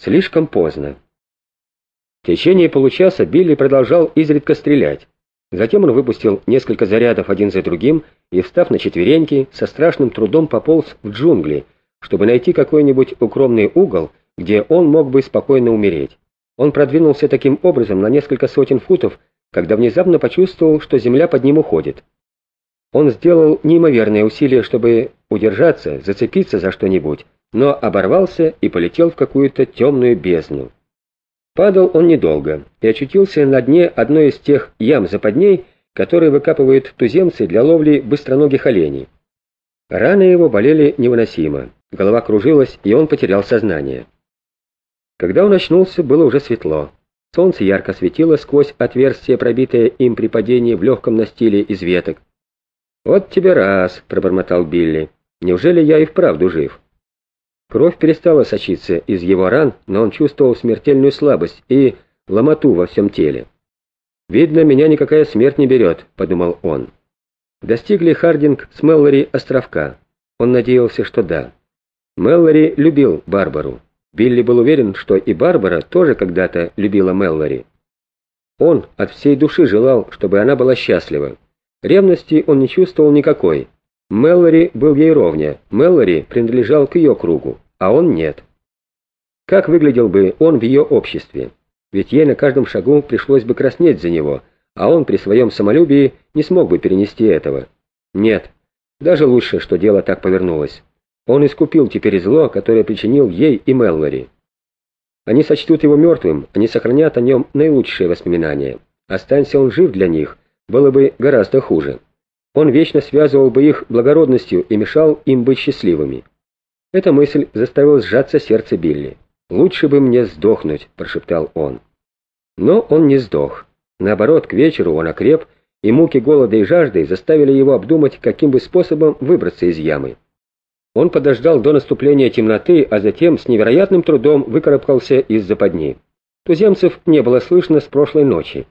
Слишком поздно. В течение получаса Билли продолжал изредка стрелять. Затем он выпустил несколько зарядов один за другим и, встав на четвереньки, со страшным трудом пополз в джунгли, чтобы найти какой-нибудь укромный угол, где он мог бы спокойно умереть. Он продвинулся таким образом на несколько сотен футов, когда внезапно почувствовал, что земля под ним уходит. Он сделал неимоверные усилия, чтобы удержаться, зацепиться за что-нибудь, но оборвался и полетел в какую-то темную бездну. Падал он недолго и очутился на дне одной из тех ям-западней, которые выкапывают туземцы для ловли быстроногих оленей. Раны его болели невыносимо, голова кружилась, и он потерял сознание. Когда он очнулся, было уже светло. Солнце ярко светило сквозь отверстие, пробитое им при падении в легком настиле из веток. «Вот тебе раз», — пробормотал Билли. «Неужели я и вправду жив?» Кровь перестала сочиться из его ран, но он чувствовал смертельную слабость и ломоту во всем теле. «Видно, меня никакая смерть не берет», — подумал он. Достигли Хардинг с Меллори островка. Он надеялся, что да. Меллори любил Барбару. Билли был уверен, что и Барбара тоже когда-то любила Меллори. Он от всей души желал, чтобы она была счастлива. Ревности он не чувствовал никакой. Меллори был ей ровня, Меллори принадлежал к ее кругу, а он нет. Как выглядел бы он в ее обществе? Ведь ей на каждом шагу пришлось бы краснеть за него, а он при своем самолюбии не смог бы перенести этого. Нет, даже лучше, что дело так повернулось. Он искупил теперь зло, которое причинил ей и Меллори. Они сочтут его мертвым, они сохранят о нем наилучшие воспоминания. Останься он жив для них, было бы гораздо хуже. Он вечно связывал бы их благородностью и мешал им быть счастливыми. Эта мысль заставила сжаться сердце Билли. «Лучше бы мне сдохнуть», — прошептал он. Но он не сдох. Наоборот, к вечеру он окреп, и муки голода и жажды заставили его обдумать, каким бы способом выбраться из ямы. Он подождал до наступления темноты, а затем с невероятным трудом выкарабкался из западни. Туземцев не было слышно с прошлой ночи.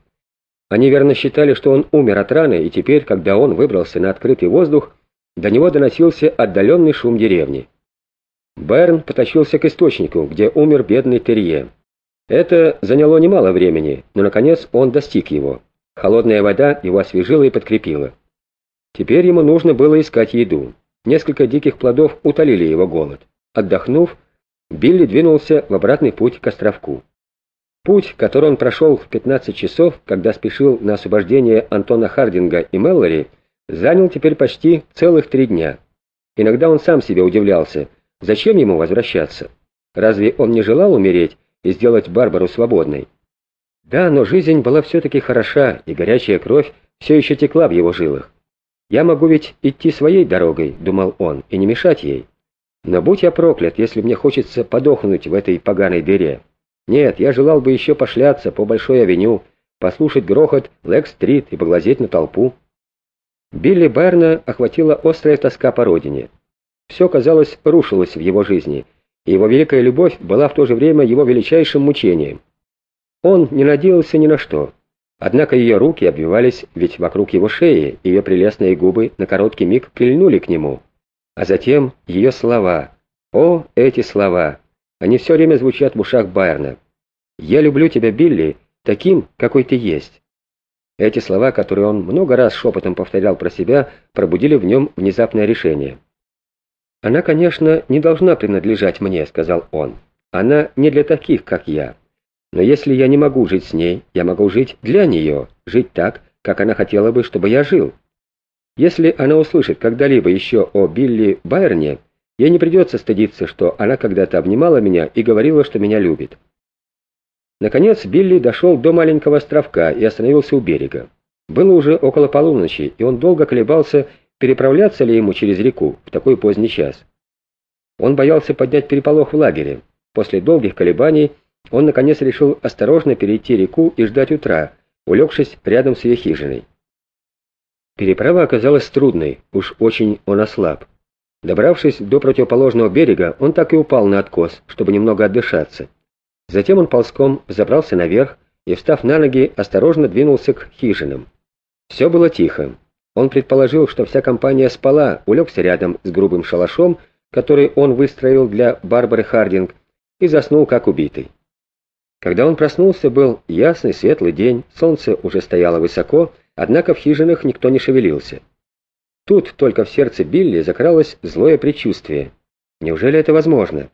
Они верно считали, что он умер от раны, и теперь, когда он выбрался на открытый воздух, до него доносился отдаленный шум деревни. Берн потащился к источнику, где умер бедный Терье. Это заняло немало времени, но, наконец, он достиг его. Холодная вода его освежила и подкрепила. Теперь ему нужно было искать еду. Несколько диких плодов утолили его голод. Отдохнув, Билли двинулся в обратный путь к островку. Путь, который он прошел в 15 часов, когда спешил на освобождение Антона Хардинга и Меллори, занял теперь почти целых три дня. Иногда он сам себе удивлялся, зачем ему возвращаться? Разве он не желал умереть и сделать Барбару свободной? Да, но жизнь была все-таки хороша, и горячая кровь все еще текла в его жилах. «Я могу ведь идти своей дорогой», — думал он, — «и не мешать ей. Но будь я проклят, если мне хочется подохнуть в этой поганой дыре». Нет, я желал бы еще пошляться по Большой авеню, послушать грохот Лэг-стрит и поглазеть на толпу. Билли Берна охватила острая тоска по родине. Все, казалось, рушилось в его жизни, и его великая любовь была в то же время его величайшим мучением. Он не надеялся ни на что. Однако ее руки обвивались ведь вокруг его шеи, ее прелестные губы на короткий миг прильнули к нему. А затем ее слова. О, эти слова! Они все время звучат в ушах Байерна. «Я люблю тебя, Билли, таким, какой ты есть». Эти слова, которые он много раз шепотом повторял про себя, пробудили в нем внезапное решение. «Она, конечно, не должна принадлежать мне», — сказал он. «Она не для таких, как я. Но если я не могу жить с ней, я могу жить для нее, жить так, как она хотела бы, чтобы я жил. Если она услышит когда-либо еще о Билли Байерне, Ей не придется стыдиться, что она когда-то обнимала меня и говорила, что меня любит. Наконец Билли дошел до маленького островка и остановился у берега. Было уже около полуночи, и он долго колебался, переправляться ли ему через реку в такой поздний час. Он боялся поднять переполох в лагере. После долгих колебаний он наконец решил осторожно перейти реку и ждать утра, улегшись рядом с ее хижиной. Переправа оказалась трудной, уж очень он ослаб. Добравшись до противоположного берега, он так и упал на откос, чтобы немного отдышаться. Затем он ползком забрался наверх и, встав на ноги, осторожно двинулся к хижинам. Все было тихо. Он предположил, что вся компания спала, улегся рядом с грубым шалашом, который он выстроил для Барбары Хардинг, и заснул как убитый. Когда он проснулся, был ясный светлый день, солнце уже стояло высоко, однако в хижинах никто не шевелился. Тут только в сердце Билли закралось злое предчувствие. Неужели это возможно?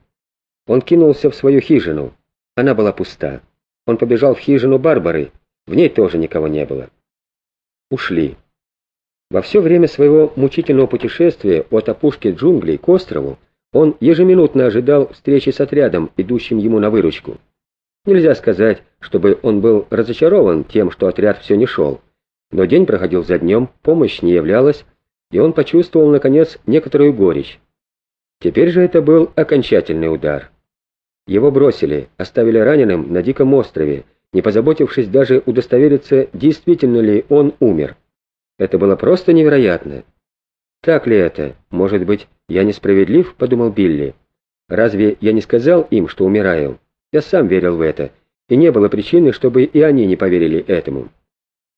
Он кинулся в свою хижину. Она была пуста. Он побежал в хижину Барбары. В ней тоже никого не было. Ушли. Во все время своего мучительного путешествия от опушки джунглей к острову он ежеминутно ожидал встречи с отрядом, идущим ему на выручку. Нельзя сказать, чтобы он был разочарован тем, что отряд все не шел. Но день проходил за днем, помощь не являлась, и он почувствовал, наконец, некоторую горечь. Теперь же это был окончательный удар. Его бросили, оставили раненым на Диком острове, не позаботившись даже удостовериться, действительно ли он умер. Это было просто невероятно. «Так ли это? Может быть, я несправедлив?» — подумал Билли. «Разве я не сказал им, что умираю? Я сам верил в это, и не было причины, чтобы и они не поверили этому.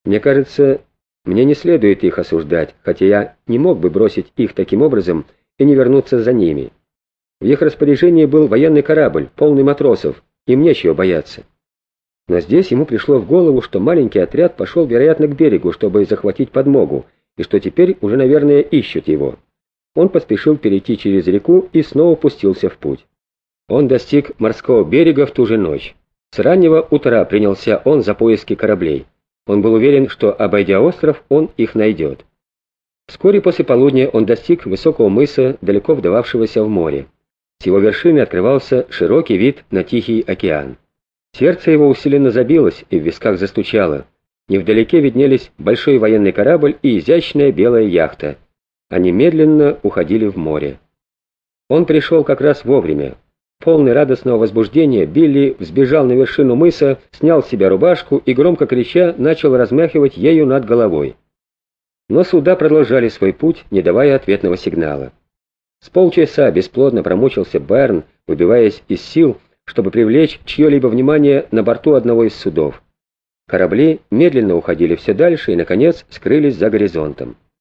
Мне кажется, мне не следует их осуждать, хотя я не мог бы бросить их таким образом и не вернуться за ними. В их распоряжении был военный корабль, полный матросов, им нечего бояться». Но здесь ему пришло в голову, что маленький отряд пошел, вероятно, к берегу, чтобы захватить подмогу, и что теперь уже, наверное, ищут его. Он поспешил перейти через реку и снова пустился в путь. Он достиг морского берега в ту же ночь. С раннего утра принялся он за поиски кораблей. Он был уверен, что, обойдя остров, он их найдет. Вскоре после полудня он достиг высокого мыса, далеко вдававшегося в море. С его вершины открывался широкий вид на Тихий океан. Сердце его усиленно забилось и в висках застучало. Невдалеке виднелись большой военный корабль и изящная белая яхта. Они медленно уходили в море. Он пришел как раз вовремя. Полный радостного возбуждения, Билли взбежал на вершину мыса, снял с себя рубашку и, громко крича, начал размахивать ею над головой. Но суда продолжали свой путь, не давая ответного сигнала. С полчаса бесплодно промучился Берн, выбиваясь из сил, чтобы привлечь чье-либо внимание на борту одного из судов. Корабли медленно уходили все дальше и, наконец, скрылись за горизонтом.